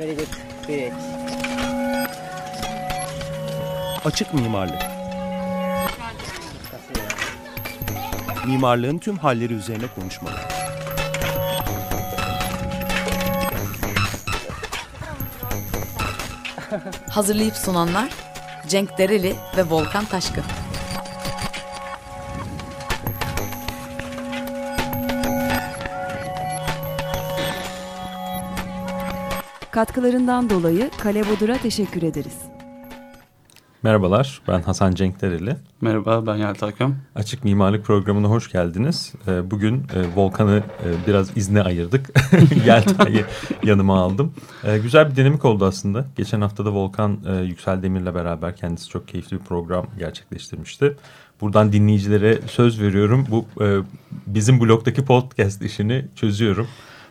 Very good. Great. Açık mimarlık. Mimarlığın tüm halleri üzerine konuşmalar. Hazırlayıp sunanlar Cenk Dereli ve Volkan Taşkın. Katkılarından dolayı Kale Bodur'a teşekkür ederiz. Merhabalar, ben Hasan Cenk Dereli. Merhaba, ben Yelta Köm. Açık Mimarlık Programı'na hoş geldiniz. Ee, bugün e, Volkan'ı e, biraz izne ayırdık. Yelta'yı yanıma aldım. Ee, güzel bir dinamik oldu aslında. Geçen hafta da Volkan e, Yüksel Demir'le beraber kendisi çok keyifli bir program gerçekleştirmişti. Buradan dinleyicilere söz veriyorum. Bu bizim blogdaki podcast işini çözüyorum.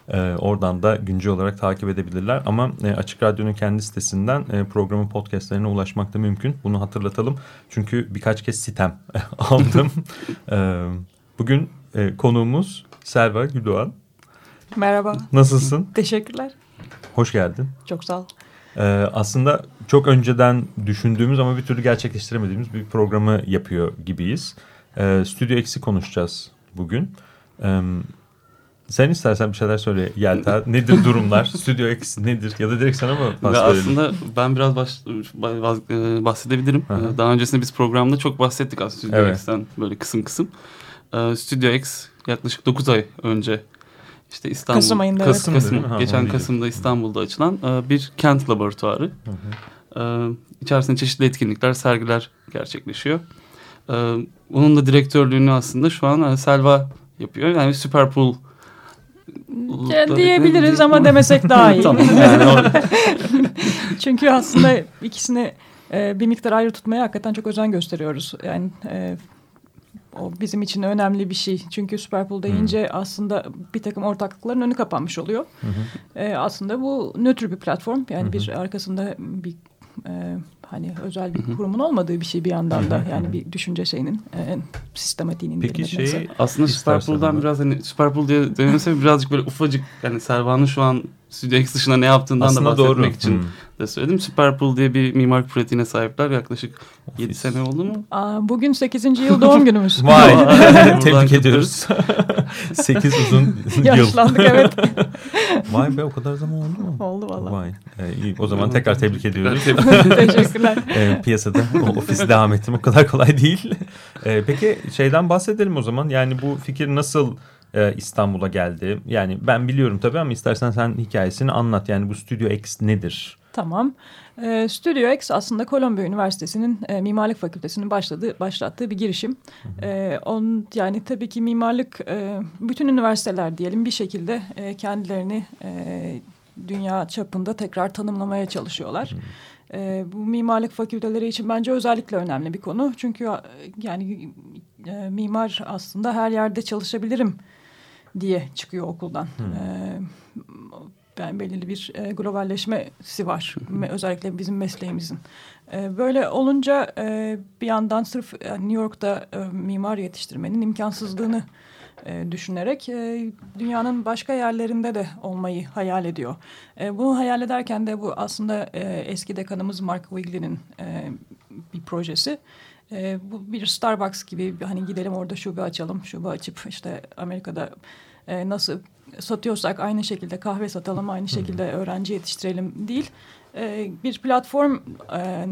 E, oradan da güncel olarak takip edebilirler. Ama e, Açık Radyo'nun kendi sitesinden e, programın podcastlerine ulaşmak da mümkün. Bunu hatırlatalım. Çünkü birkaç kez sitem aldım. e, bugün e, konuğumuz Selva Güdoğan. Merhaba. Nasılsın? Teşekkürler. Hoş geldin. Çok sağ ol. Ee, aslında çok önceden düşündüğümüz ama bir türlü gerçekleştiremediğimiz bir programı yapıyor gibiyiz. Ee, Stüdyo Eksi konuşacağız bugün. Ee, sen istersen bir şeyler söyle Yelta. Nedir durumlar? Stüdyo X nedir? Ya da direkt sana mı pas Aslında ben biraz baş, e, bahsedebilirim. Aha. Daha öncesinde biz programda çok bahsettik aslında Stüdyo evet. X'ten böyle kısım kısım. Ee, Stüdyo X yaklaşık 9 ay önce işte İstanbul Kasım ayında Kasım, evet. Kasım, ha, geçen Kasım'da İstanbul'da açılan e, bir kent laboratuvarı. Hı hı. Ee, içerisinde çeşitli etkinlikler, sergiler gerçekleşiyor. Onun da direktörlüğünü aslında şu an Selva yapıyor. Yani Superpool ya, diyebiliriz ama demesek daha iyi. tamam. Yani Çünkü aslında ikisini e, bir miktar ayrı tutmaya hakikaten çok özen gösteriyoruz. Yani e, o bizim için önemli bir şey. Çünkü Superpool deyince hmm. aslında bir takım ortaklıkların önü kapanmış oluyor. Hmm. E, aslında bu nötr bir platform. Yani hmm. bir arkasında bir e, hani özel bir kurumun olmadığı bir şey bir yandan da. yani bir düşünce şeyinin e, sistematiğinin Peki şey aslında Superpool'dan biraz hani Superpool diye denilmese birazcık böyle ufacık yani Servan'ın şu an Studio X dışında ne yaptığından Aslında da bahsetmek doğru. için hmm. De söyledim. Superpool diye bir mimar pratiğine sahipler. Yaklaşık 7 sene oldu mu? Aa, bugün 8. yıl doğum günümüz. Vay. Tebrik ediyoruz. 8 uzun yıl. Yaşlandık evet. Vay be o kadar zaman oldu mu? Oldu valla. Vay. Ee, iyi. O zaman tekrar tebrik ediyoruz. Teşekkürler. Ee, piyasada o ofisi devam ettim o kadar kolay değil. Ee, peki şeyden bahsedelim o zaman. Yani bu fikir nasıl e, İstanbul'a geldi. Yani ben biliyorum tabii ama istersen sen hikayesini anlat. Yani bu Studio X nedir? Tamam. E, Studio X aslında Kolombiya Üniversitesi'nin e, Mimarlık Fakültesi'nin başladığı, başlattığı bir girişim. Hı hı. E, on, yani tabii ki mimarlık e, bütün üniversiteler diyelim bir şekilde e, kendilerini e, dünya çapında tekrar tanımlamaya çalışıyorlar. Hı. E, bu mimarlık fakülteleri için bence özellikle önemli bir konu. Çünkü yani e, mimar aslında her yerde çalışabilirim diye çıkıyor okuldan. Hmm. E, yani belirli bir e, globalleşmesi var. Özellikle bizim mesleğimizin. E, böyle olunca e, bir yandan sırf e, New York'ta e, mimar yetiştirmenin imkansızlığını e, düşünerek e, dünyanın başka yerlerinde de olmayı hayal ediyor. E, bunu hayal ederken de bu aslında e, eski dekanımız Mark Wigley'nin e, bir projesi. E, bu bir Starbucks gibi hani gidelim orada şube açalım, şube açıp işte Amerika'da e, nasıl satıyorsak aynı şekilde kahve satalım, aynı şekilde öğrenci yetiştirelim değil. E, bir platform e,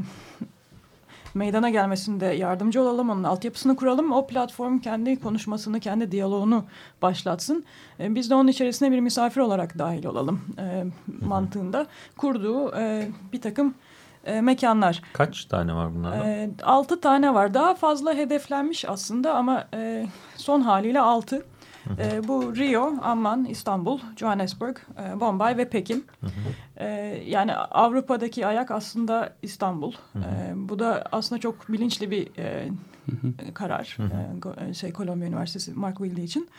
meydana gelmesinde yardımcı olalım, onun altyapısını kuralım. O platform kendi konuşmasını, kendi diyaloğunu başlatsın. E, biz de onun içerisine bir misafir olarak dahil olalım e, mantığında kurduğu e, bir takım e, mekanlar. Kaç tane var bunlarda? E, altı tane var. Daha fazla hedeflenmiş aslında ama e, son haliyle altı. E, bu Rio, Amman, İstanbul, Johannesburg, e, Bombay ve Pekin. E, yani Avrupa'daki ayak aslında İstanbul. E, bu da aslında çok bilinçli bir e, karar. E, şey Kolombiya Üniversitesi Mark Wilde için.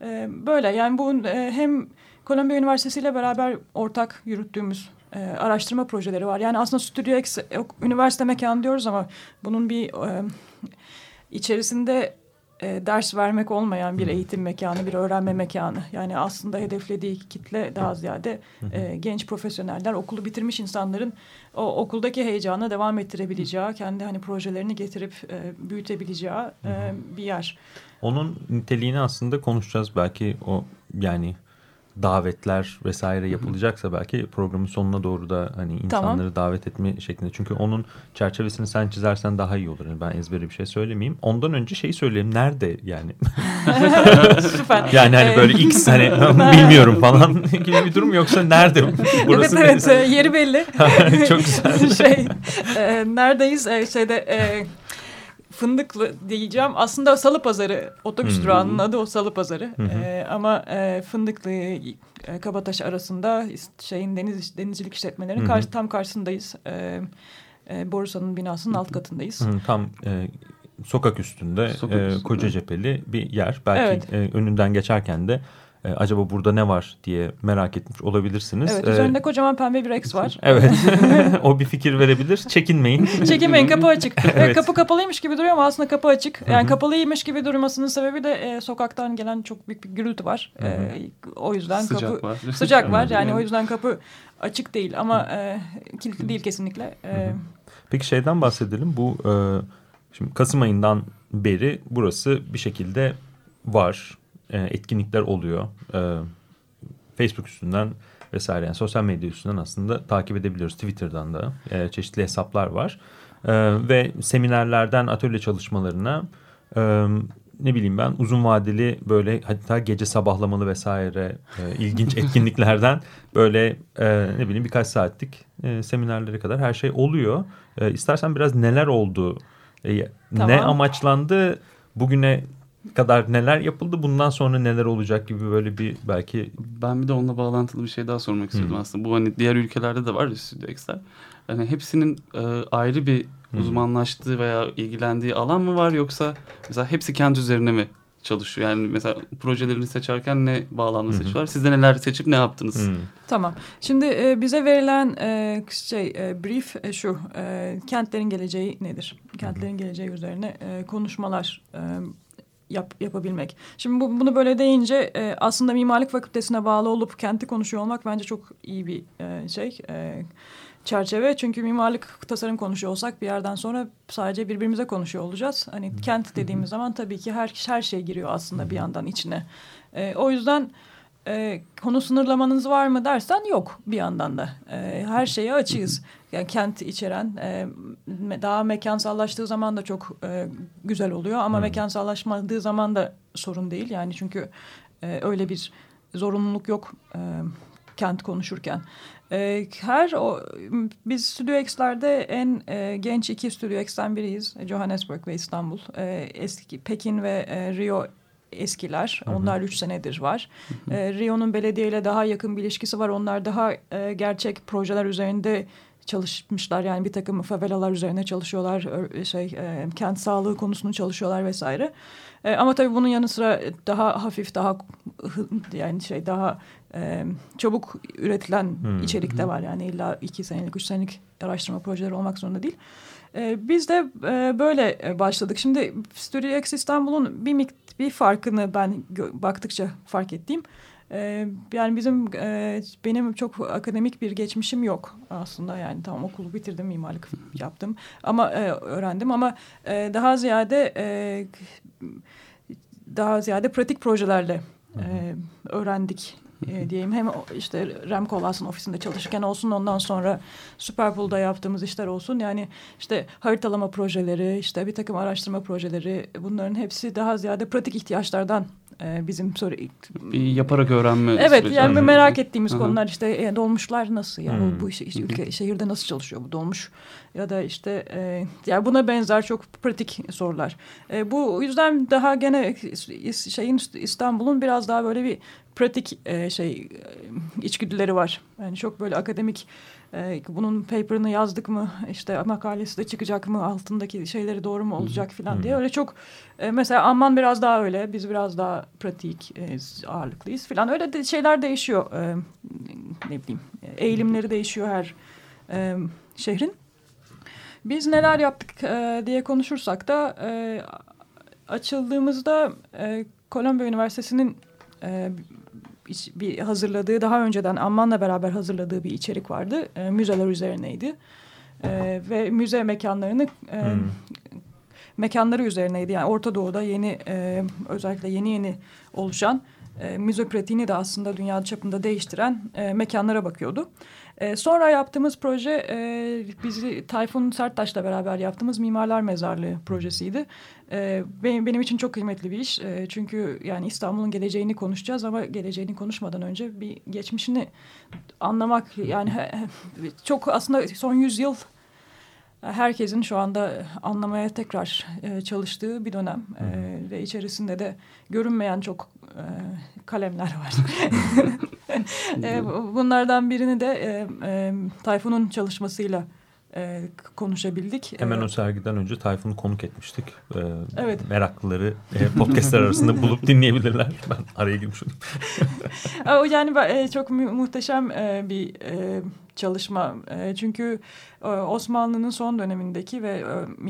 E, böyle yani bu e, hem Kolombiya Üniversitesi ile beraber ortak yürüttüğümüz e, araştırma projeleri var. Yani aslında Studio X e, üniversite mekanı diyoruz ama bunun bir e, içerisinde e, ders vermek olmayan bir eğitim mekanı, bir öğrenme mekanı. Yani aslında hedeflediği kitle daha ziyade e, genç profesyoneller, okulu bitirmiş insanların o okuldaki heyecanı devam ettirebileceği, kendi hani projelerini getirip e, büyütebileceği e, bir yer. Onun niteliğini aslında konuşacağız. Belki o yani davetler vesaire yapılacaksa belki programın sonuna doğru da hani insanları tamam. davet etme şeklinde. Çünkü onun çerçevesini sen çizersen daha iyi olur. Yani ben ezbere bir şey söylemeyeyim. Ondan önce şeyi söyleyeyim. Nerede yani? Süper. yani hani böyle X hani bilmiyorum falan gibi bir durum yoksa nerede? Burası evet evet yeri belli. Çok güzel. şey, e, neredeyiz? E, şeyde e, Fındıklı diyeceğim. Aslında Salı Pazarı otobüs hmm. durağının adı o Salı Pazarı. Hmm. Ee, ama e, Fındıklı e, Kabataş arasında şeyin deniz denizcilik işletmelerinin hmm. karşı, tam karşısındayız. Ee, e, Borsa'nın binasının alt katındayız. Hmm, tam e, sokak üstünde, sokak e, üstünde. koca cepheli bir yer. Belki evet. e, önünden geçerken de e, acaba burada ne var diye merak etmiş olabilirsiniz. Evet üzerinde ee, kocaman pembe bir X var. Evet o bir fikir verebilir. Çekinmeyin. Çekinmeyin kapı açık. evet. Kapı kapalıymış gibi duruyor ama aslında kapı açık. Yani kapalıymış gibi durmasının sebebi de e, sokaktan gelen çok büyük bir gürültü var. E, o yüzden sıcak kapı var. sıcak var. Yani o yüzden kapı açık değil ama e, kilitli değil kesinlikle. E, Peki şeyden bahsedelim. Bu e, şimdi Kasım ayından beri burası bir şekilde var e, etkinlikler oluyor. E, Facebook üstünden vesaire yani sosyal medya üstünden aslında takip edebiliyoruz. Twitter'dan da e, çeşitli hesaplar var. ve seminerlerden atölye çalışmalarına ne bileyim ben uzun vadeli böyle hatta gece sabahlamalı vesaire ilginç etkinliklerden böyle ne bileyim birkaç saatlik seminerlere kadar her şey oluyor. İstersen biraz neler oldu, tamam. ne amaçlandı, bugüne kadar neler yapıldı bundan sonra neler olacak gibi böyle bir belki. Ben bir de onunla bağlantılı bir şey daha sormak istiyordum hmm. aslında. Bu hani diğer ülkelerde de var ya Studio X'ler. Yani hepsinin e, ayrı bir hmm. uzmanlaştığı veya ilgilendiği alan mı var yoksa mesela hepsi kendi üzerine mi çalışıyor? Yani mesela projelerini seçerken ne bağlamda seçiyorlar? Siz de neler seçip ne yaptınız? Hmm. Tamam. Şimdi e, bize verilen e, şey e, brief e, şu. E, kentlerin geleceği nedir? Kentlerin geleceği üzerine e, konuşmalar e, yap, yapabilmek. Şimdi bu, bunu böyle deyince e, aslında mimarlık fakültesine bağlı olup kenti konuşuyor olmak bence çok iyi bir e, şey. E, çerçeve. Çünkü mimarlık tasarım konuşuyor olsak bir yerden sonra sadece birbirimize konuşuyor olacağız. Hani kent dediğimiz zaman tabii ki her her şey giriyor aslında bir yandan içine. E, o yüzden e, konu sınırlamanız var mı dersen yok bir yandan da. E, her şeye açığız. Yani kent içeren e, daha mekansallaştığı zaman da çok e, güzel oluyor ama hmm. mekansallaşmadığı zaman da sorun değil. Yani çünkü e, öyle bir zorunluluk yok e, kent konuşurken. E, her o biz Studio X'lerde en e, genç iki Studio X'ten biriyiz. Johannesburg ve İstanbul. E, eski Pekin ve e, Rio eskiler. Hı hı. Onlar üç senedir var. E, Rio'nun belediyeyle daha yakın bir ilişkisi var. Onlar daha e, gerçek projeler üzerinde çalışmışlar. Yani bir takım favelalar üzerine çalışıyorlar. Şey e, kent sağlığı konusunu çalışıyorlar vesaire. E, ama tabii bunun yanı sıra daha hafif, daha yani şey daha e, çabuk üretilen hmm. içerik de var. Yani illa iki senelik, üç senelik araştırma projeleri olmak zorunda değil. E, biz de e, böyle başladık. Şimdi Studio X İstanbul'un bir, bir farkını ben baktıkça fark ettiğim ee, yani bizim e, benim çok akademik bir geçmişim yok aslında yani tamam okulu bitirdim mimarlık yaptım ama e, öğrendim ama e, daha ziyade daha ziyade pratik projelerle öğrendik e, diyeyim. Hem işte Rem Koolhaas'ın ofisinde çalışırken olsun ondan sonra Superpool'da yaptığımız işler olsun. Yani işte haritalama projeleri, işte bir takım araştırma projeleri bunların hepsi daha ziyade pratik ihtiyaçlardan e, bizim soru bir yaparak öğrenme evet yani merak ettiğimiz Hı -hı. konular işte e, dolmuşlar nasıl yani hmm. bu işte, işte ülke şehirde nasıl çalışıyor bu dolmuş? Ya da işte e, yani buna benzer çok pratik sorular. E, bu yüzden daha gene şeyin İstanbul'un biraz daha böyle bir pratik e, şey e, içgüdüleri var. Yani çok böyle akademik e, bunun paper'ını yazdık mı işte makalesi de çıkacak mı altındaki şeyleri doğru mu olacak filan diye. Öyle çok e, mesela Amman biraz daha öyle biz biraz daha pratik e, ağırlıklıyız filan. Öyle de şeyler değişiyor e, ne bileyim eğilimleri değişiyor her e, şehrin. Biz neler yaptık e, diye konuşursak da e, açıldığımızda e, Kolombiya Üniversitesi'nin e, bir hazırladığı daha önceden Amman'la beraber hazırladığı bir içerik vardı. E, müzeler üzerineydi. E, ve müze mekanlarını e, hmm. mekanları üzerineydi. Yani Orta Doğu'da yeni e, özellikle yeni yeni oluşan e, müze pratiğini de aslında dünya çapında değiştiren e, mekanlara bakıyordu. E, sonra yaptığımız proje e, bizi Tayfun Serttaş'la beraber yaptığımız Mimarlar Mezarlığı projesiydi. E, benim, benim için çok kıymetli bir iş. E, çünkü yani İstanbul'un geleceğini konuşacağız ama geleceğini konuşmadan önce bir geçmişini anlamak yani çok aslında son yüzyıl herkesin şu anda anlamaya tekrar e, çalıştığı bir dönem. E, ve içerisinde de görünmeyen çok e, kalemler var. e, bunlardan birini de e, e, Tayfun'un çalışmasıyla e, konuşabildik. Hemen e, o sergiden önce Tayfun'u konuk etmiştik. E, evet. Meraklıları e, podcastler arasında bulup dinleyebilirler. Ben araya girmiş oldum. yani e, çok mu muhteşem e, bir e, çalışma. E, çünkü e, Osmanlı'nın son dönemindeki ve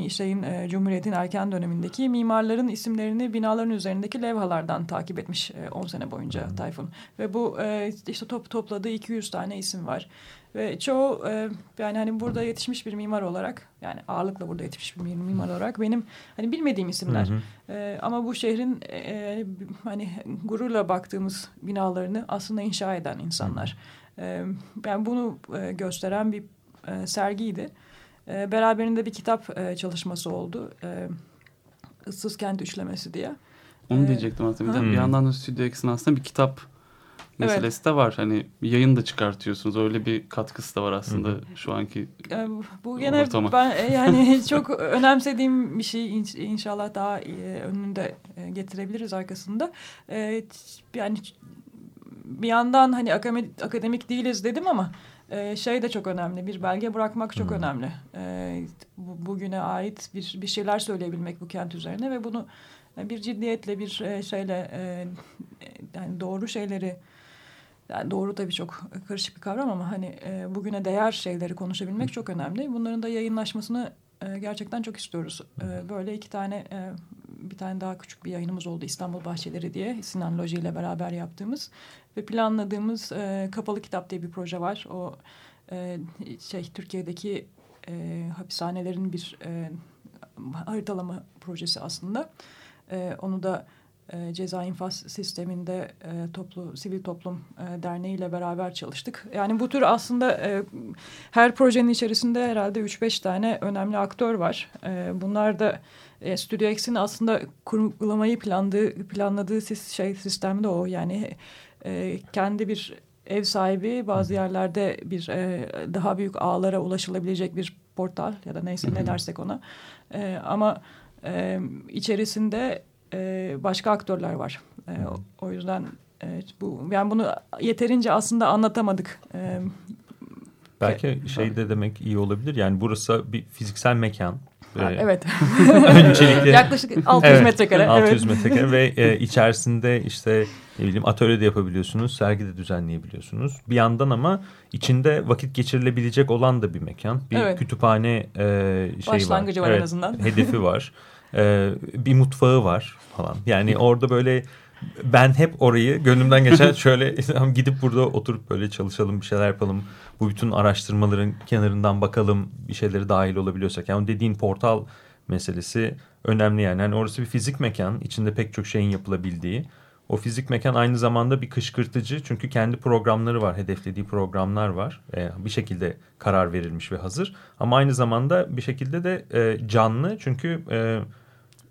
e, şeyin e, Cumhuriyet'in erken dönemindeki mimarların isimlerini binaların üzerindeki levhalardan takip etmiş 10 e, sene boyunca hmm. Tayfun. Ve bu e, işte top, topladığı 200 tane isim var. Ve çoğu e, yani hani burada yetişmiş bir mimar olarak yani ağırlıkla burada yetişmiş bir mimar olarak benim hani bilmediğim isimler. Hı hı. E, ama bu şehrin e, hani gururla baktığımız binalarını aslında inşa eden insanlar. E, yani bunu e, gösteren bir e, sergiydi. E, beraberinde bir kitap e, çalışması oldu. E, Issız Kent Üçlemesi diye. Onu diyecektim aslında. Bir, bir yandan da Stüdyo X'in aslında bir kitap meselesi evet. de var. Hani yayın da çıkartıyorsunuz. Öyle bir katkısı da var aslında Hı. şu anki Bu gene ortama. ben e, yani çok önemsediğim bir şey inşallah daha e, önünde e, getirebiliriz arkasında. Yani bir yandan hani akademik, akademik değiliz dedim ama şey de çok önemli. Bir belge bırakmak çok hmm. önemli. bugüne ait bir bir şeyler söyleyebilmek bu kent üzerine ve bunu bir ciddiyetle bir şeyle yani doğru şeyleri yani doğru tabii çok karışık bir kavram ama hani e, bugüne değer şeyleri konuşabilmek çok önemli. Bunların da yayınlaşmasını e, gerçekten çok istiyoruz. E, böyle iki tane e, bir tane daha küçük bir yayınımız oldu İstanbul Bahçeleri diye Sinan Loji ile beraber yaptığımız ve planladığımız e, kapalı kitap diye bir proje var. O e, şey Türkiye'deki e, hapishanelerin bir e, haritalama projesi aslında. E, onu da e, ceza infaz sisteminde e, toplu sivil toplum e, derneği ile beraber çalıştık. Yani bu tür aslında e, her projenin içerisinde herhalde 3-5 tane önemli aktör var. E, bunlar da e, Studio X'in aslında kurgulamayı planladığı, planladığı şey sistemde o. Yani e, kendi bir ev sahibi bazı yerlerde bir e, daha büyük ağlara ulaşılabilecek bir portal ya da neyse ne dersek ona. E, ama e, içerisinde e, başka aktörler var. E, o, o yüzden evet, bu yani bunu yeterince aslında anlatamadık. E, Belki şey de demek iyi olabilir. Yani burası bir fiziksel mekan. Ha, evet. Öncelikle yaklaşık 600 evet, metrekare. 600 evet. metrekare ve e, içerisinde işte ne bileyim atölye de yapabiliyorsunuz, sergi de düzenleyebiliyorsunuz. Bir yandan ama içinde vakit geçirilebilecek olan da bir mekan. Bir evet. kütüphane e, şey Başlangıcı var, var evet, en azından. Hedefi var. e, bir mutfağı var falan. Yani orada böyle ben hep orayı gönlümden geçen şöyle gidip burada oturup böyle çalışalım bir şeyler yapalım. Bu bütün araştırmaların kenarından bakalım bir şeyleri dahil olabiliyorsak. Yani dediğin portal meselesi önemli yani. yani orası bir fizik mekan içinde pek çok şeyin yapılabildiği. O fizik mekan aynı zamanda bir kışkırtıcı çünkü kendi programları var, hedeflediği programlar var. Ee, bir şekilde karar verilmiş ve hazır. Ama aynı zamanda bir şekilde de e, canlı çünkü... E,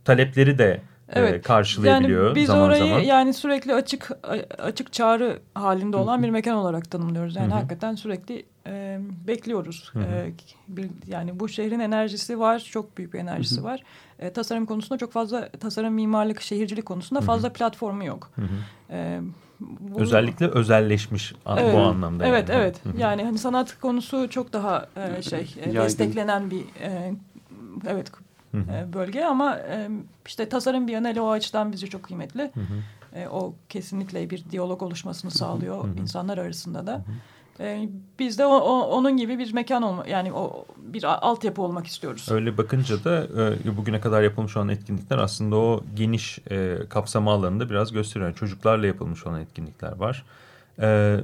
talepleri de e, evet. e, karşılayabiliyor yani biz zaman orayı zaman. yani sürekli açık açık çağrı halinde olan bir mekan olarak tanımlıyoruz. Yani Hı -hı. hakikaten sürekli e, bekliyoruz. Hı -hı. E, bir, yani bu şehrin enerjisi var, çok büyük bir enerjisi Hı -hı. var. E, tasarım konusunda çok fazla tasarım, mimarlık, şehircilik konusunda Hı -hı. fazla platformu yok. Hı -hı. E, bu, Özellikle özelleşmiş evet, bu anlamda. Evet, yani. evet. Hı -hı. Yani hani sanat konusu çok daha e, şey e, desteklenen bir e, evet hı hı. E, bölge ama e, işte tasarım bir yanıyla o açıdan bizi çok kıymetli. Hı hı. E, o kesinlikle bir diyalog oluşmasını sağlıyor hı hı. insanlar arasında da. Hı hı. E, biz de o, o, onun gibi bir mekan olma yani o bir altyapı olmak istiyoruz. Öyle bakınca da e, bugüne kadar yapılmış olan etkinlikler aslında o geniş e, kapsama alanında biraz gösteriyor. Yani çocuklarla yapılmış olan etkinlikler var. E,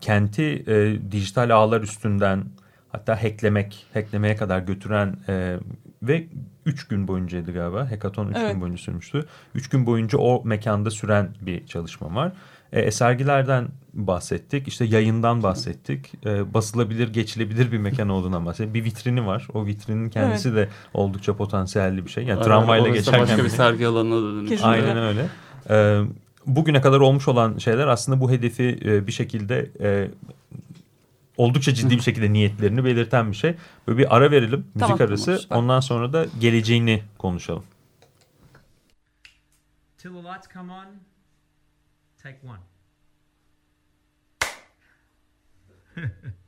kenti e, dijital ağlar üstünden hatta hacklemek, hacklemeye kadar götüren e, ve 3 gün boyuncaydı galiba. Hackathon 3 evet. gün boyunca sürmüştü. 3 gün boyunca o mekanda süren bir çalışma var. E, sergilerden bahsettik. İşte yayından bahsettik. E, basılabilir, geçilebilir bir mekan olduğundan bahsettik. Bir vitrini var. O vitrinin kendisi evet. de oldukça potansiyelli bir şey. Yani tramvayla geçerken... başka bir sergi alanına da dönüşüyor. Aynen öyle. E, bugüne kadar olmuş olan şeyler aslında bu hedefi e, bir şekilde e, oldukça ciddi bir şekilde niyetlerini belirten bir şey. Böyle bir ara verelim, müzik tamam, arası. Tamam, Ondan sonra da geleceğini konuşalım. Till the lights come on, take one.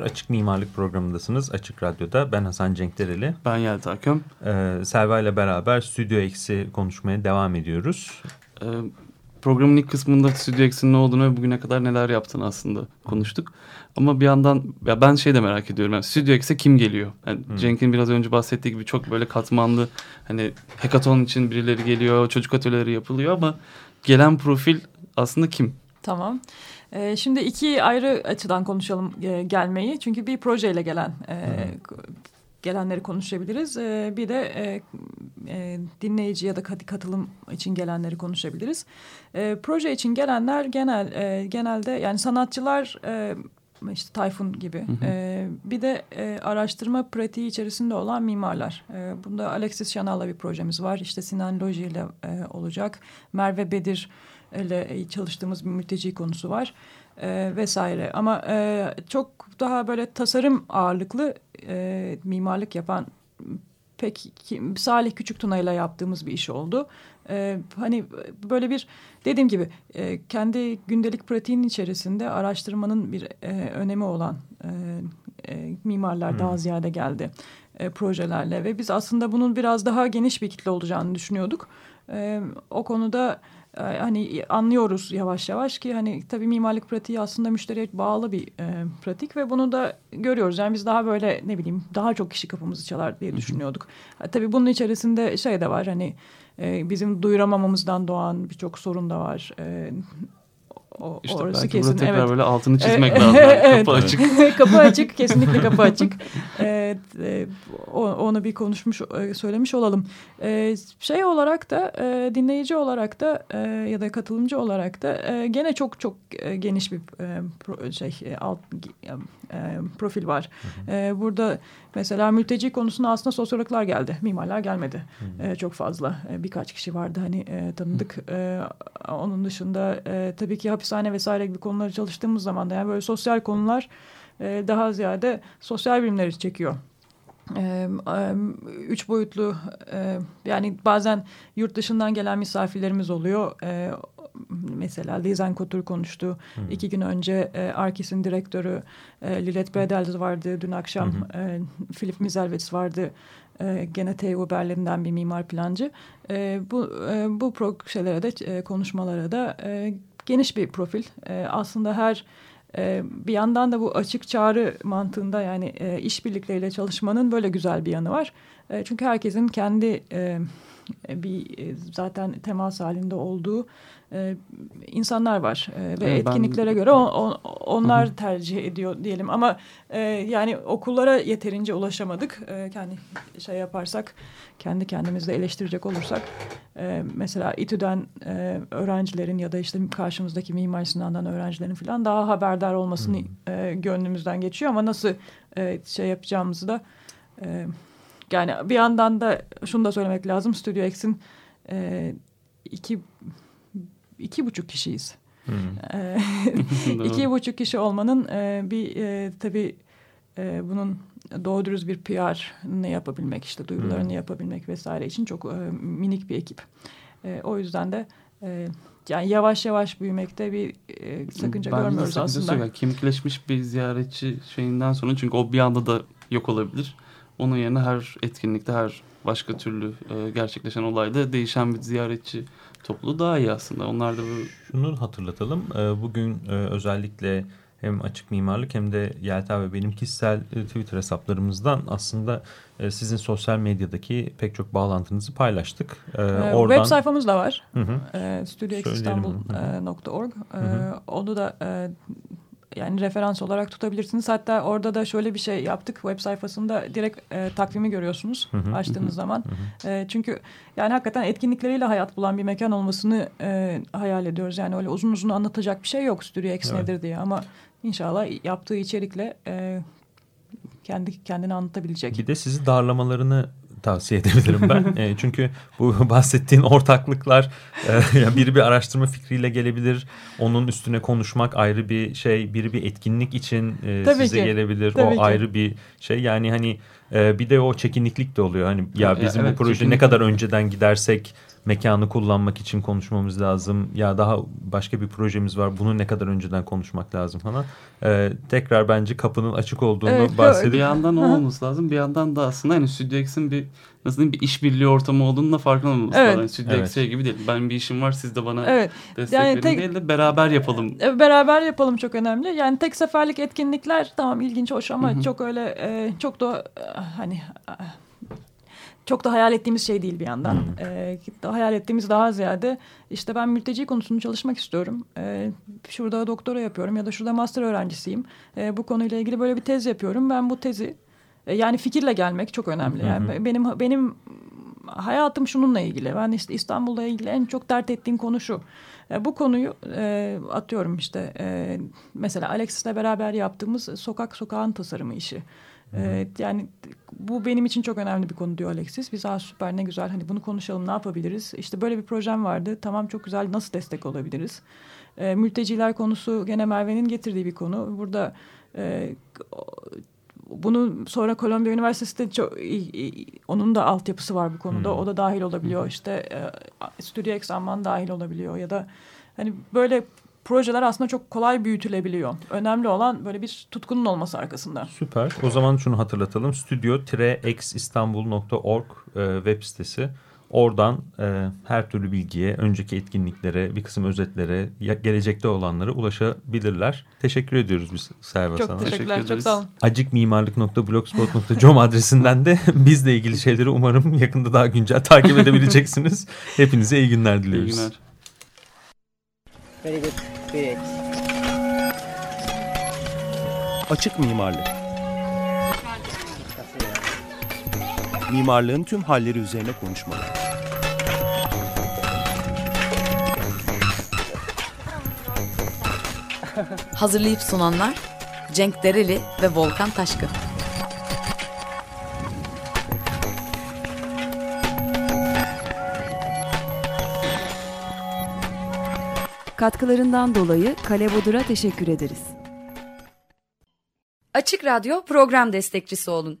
Merhabalar, Açık Mimarlık programındasınız. Açık Radyo'da ben Hasan Cenk Dereli. Ben Yelta Köm. Ee, Selva ile beraber Stüdyo X'i konuşmaya devam ediyoruz. Ee, programın ilk kısmında Stüdyo X'in ne olduğunu ve bugüne kadar neler yaptığını aslında konuştuk. Ama bir yandan ya ben şey de merak ediyorum. Yani Stüdyo X'e kim geliyor? Yani hmm. Cenk'in biraz önce bahsettiği gibi çok böyle katmanlı hani hackathon için birileri geliyor, çocuk atölyeleri yapılıyor ama gelen profil aslında kim? Tamam. E, şimdi iki ayrı açıdan konuşalım e, gelmeyi. Çünkü bir projeyle gelen e, gelenleri konuşabiliriz. E, bir de e, e, dinleyici ya da katılım için gelenleri konuşabiliriz. E, proje için gelenler genel e, genelde yani sanatçılar e, işte Tayfun gibi. Hı hı. E, bir de e, araştırma pratiği içerisinde olan mimarlar. E, bunda Alexis Şanal'la bir projemiz var. İşte Sinan Loji ile e, olacak. Merve Bedir ile çalıştığımız bir mülteci konusu var e, vesaire. Ama e, çok daha böyle tasarım ağırlıklı e, mimarlık yapan pek Salih Küçük Tuna ile yaptığımız bir iş oldu. Ee, hani böyle bir dediğim gibi e, kendi gündelik pratiğinin içerisinde araştırmanın bir e, önemi olan e, e, mimarlar hmm. daha ziyade geldi e, projelerle ve biz aslında bunun biraz daha geniş bir kitle olacağını düşünüyorduk. E, o konuda ee, hani anlıyoruz yavaş yavaş ki hani tabii mimarlık pratiği aslında müşteriye bağlı bir e, pratik ve bunu da görüyoruz. Yani biz daha böyle ne bileyim daha çok kişi kapımızı çalar diye düşünüyorduk. Ha, tabii bunun içerisinde şey de var hani e, bizim duyuramamamızdan doğan birçok sorun da var. E, o, işte orası belki kesin. tekrar evet. böyle altını çizmek lazım. evet. Kapı açık. kapı açık. Kesinlikle kapı açık. Evet, e, onu bir konuşmuş, e, söylemiş olalım. E, şey olarak da e, dinleyici olarak da e, ya da katılımcı olarak da e, gene çok çok e, geniş bir e, pro, şey e, alt e, profil var. Hı hı. E, burada mesela mülteci konusunda aslında sosyologlar geldi. Mimarlar gelmedi. Hı hı. E, çok fazla. E, birkaç kişi vardı hani e, tanıdık. E, onun dışında e, tabii ki hapishane vesaire gibi konuları çalıştığımız zaman da yani böyle sosyal konular e, daha ziyade sosyal bilimleri çekiyor. E, üç boyutlu e, yani bazen yurt dışından gelen misafirlerimiz oluyor. E, mesela Lizen Kotur konuştu. Hı. İki gün önce e, Arkis'in direktörü e, Lilet Bredels vardı. Dün akşam hı hı. E, Philip Mizelvets vardı. E, gene TU Berlin'den bir mimar plancı. E, bu e, bu projelere de e, konuşmalara da e, geniş bir profil. E, aslında her e, bir yandan da bu açık çağrı mantığında yani e, işbirlikleriyle çalışmanın böyle güzel bir yanı var. E, çünkü herkesin kendi e, bir e, zaten temas halinde olduğu e, insanlar var. E, ve evet, etkinliklere ben... göre on, on, onlar Hı -hı. tercih ediyor diyelim. Ama e, yani okullara yeterince ulaşamadık. E, kendi şey yaparsak kendi kendimizde eleştirecek olursak e, mesela İTÜ'den e, öğrencilerin ya da işte karşımızdaki Mimar Sinan'dan öğrencilerin falan daha haberdar olmasını e, gönlümüzden geçiyor. Ama nasıl e, şey yapacağımızı da e, yani bir yandan da şunu da söylemek lazım Studio X'in e, iki iki buçuk kişiyiz. Hmm. iki buçuk kişi olmanın e, bir e, tabii e, bunun doğru dürüst bir PR ne yapabilmek işte duyurularını hmm. yapabilmek vesaire için çok e, minik bir ekip. E, o yüzden de e, yani yavaş yavaş büyümekte bir e, sakınca ben görmüyoruz aslında. Söyleyeyim. Kemikleşmiş bir ziyaretçi şeyinden sonra çünkü o bir anda da yok olabilir. Onun yerine her etkinlikte her başka türlü e, gerçekleşen olayda değişen bir ziyaretçi topluluğu daha iyi aslında. Onlar da bu... Şunu hatırlatalım. E, bugün e, özellikle hem açık mimarlık hem de Yelta ve benim kişisel e, Twitter hesaplarımızdan aslında e, sizin sosyal medyadaki pek çok bağlantınızı paylaştık. E, ee, oradan... Web sayfamız da var. E, studioxistanbul.org. E, onu da e, yani referans olarak tutabilirsiniz. Hatta orada da şöyle bir şey yaptık. Web sayfasında direkt e, takvimi görüyorsunuz hı hı, açtığınız hı, zaman. Hı. E, çünkü yani hakikaten etkinlikleriyle hayat bulan bir mekan olmasını e, hayal ediyoruz. Yani öyle uzun uzun anlatacak bir şey yok Studio X evet. nedir diye ama inşallah yaptığı içerikle e, kendi kendini anlatabilecek. Bir de sizi darlamalarını tavsiye edebilirim ben. e, çünkü bu bahsettiğin ortaklıklar e, biri bir araştırma fikriyle gelebilir. Onun üstüne konuşmak ayrı bir şey. Biri bir etkinlik için e, size ki. gelebilir. Tabii o ki. ayrı bir şey. Yani hani E, bir de o çekinliklik de oluyor. Hani ya bizim evet, bu proje ne çekinlik. kadar önceden gidersek mekanı kullanmak için konuşmamız lazım. Ya daha başka bir projemiz var. Bunu ne kadar önceden konuşmak lazım falan. E, tekrar bence kapının açık olduğunu Evet, bahsedip Bir yandan o Hı hı. olması lazım. Bir yandan da aslında hani Studio X'in bir nasıl diyeyim bir işbirliği ortamı olduğunu da farkında olmamız Evet. lazım. Yani Studio Evet. Şey gibi değil. Ben bir işim var siz de bana Evet. destek Yani verin tek- değil de beraber yapalım. E, Beraber yapalım çok önemli. Yani tek seferlik etkinlikler tamam ilginç hoş ama Hı hı. çok öyle e, çok da e, hani e, çok da hayal ettiğimiz şey değil bir yandan. E, hayal ettiğimiz daha ziyade işte ben mülteci konusunu çalışmak istiyorum. E, şurada doktora yapıyorum ya da şurada master öğrencisiyim. E, bu konuyla ilgili böyle bir tez yapıyorum. Ben bu tezi yani fikirle gelmek çok önemli. Yani benim benim hayatım şununla ilgili. Ben işte İstanbul'la ilgili en çok dert ettiğim konu şu. E, bu konuyu e, atıyorum işte e, mesela Alexis'le beraber yaptığımız sokak sokağın tasarımı işi. E, yani bu benim için çok önemli bir konu diyor Alexis. Biz aa süper ne güzel hani bunu konuşalım ne yapabiliriz? İşte böyle bir projem vardı. Tamam çok güzel nasıl destek olabiliriz? E, mülteciler konusu gene Merve'nin getirdiği bir konu. Burada e, bunu sonra Kolombiya Üniversitesi de çok, onun da altyapısı var bu konuda. O da dahil olabiliyor. İşte e, Studio X Amman dahil olabiliyor ya da hani böyle projeler aslında çok kolay büyütülebiliyor. Önemli olan böyle bir tutkunun olması arkasında. Süper. O zaman şunu hatırlatalım. Studio-xistanbul.org e, web sitesi. Oradan e, her türlü bilgiye, önceki etkinliklere, bir kısım özetlere, ya- gelecekte olanlara ulaşabilirler. Teşekkür ediyoruz biz Serva Çok sana. teşekkürler. Teşekkür çok ederiz. sağ olun. acikmimarlık.blogspot.com adresinden de bizle ilgili şeyleri umarım yakında daha güncel takip edebileceksiniz. Hepinize iyi günler İyi diliyoruz. günler. Very good. Great. Açık mimarlık. Mimarlığın tüm halleri üzerine konuşmalar. Hazırlayıp sunanlar Cenk Dereli ve Volkan Taşkın. Katkılarından dolayı Kale Bodur'a teşekkür ederiz. Açık Radyo program destekçisi olun.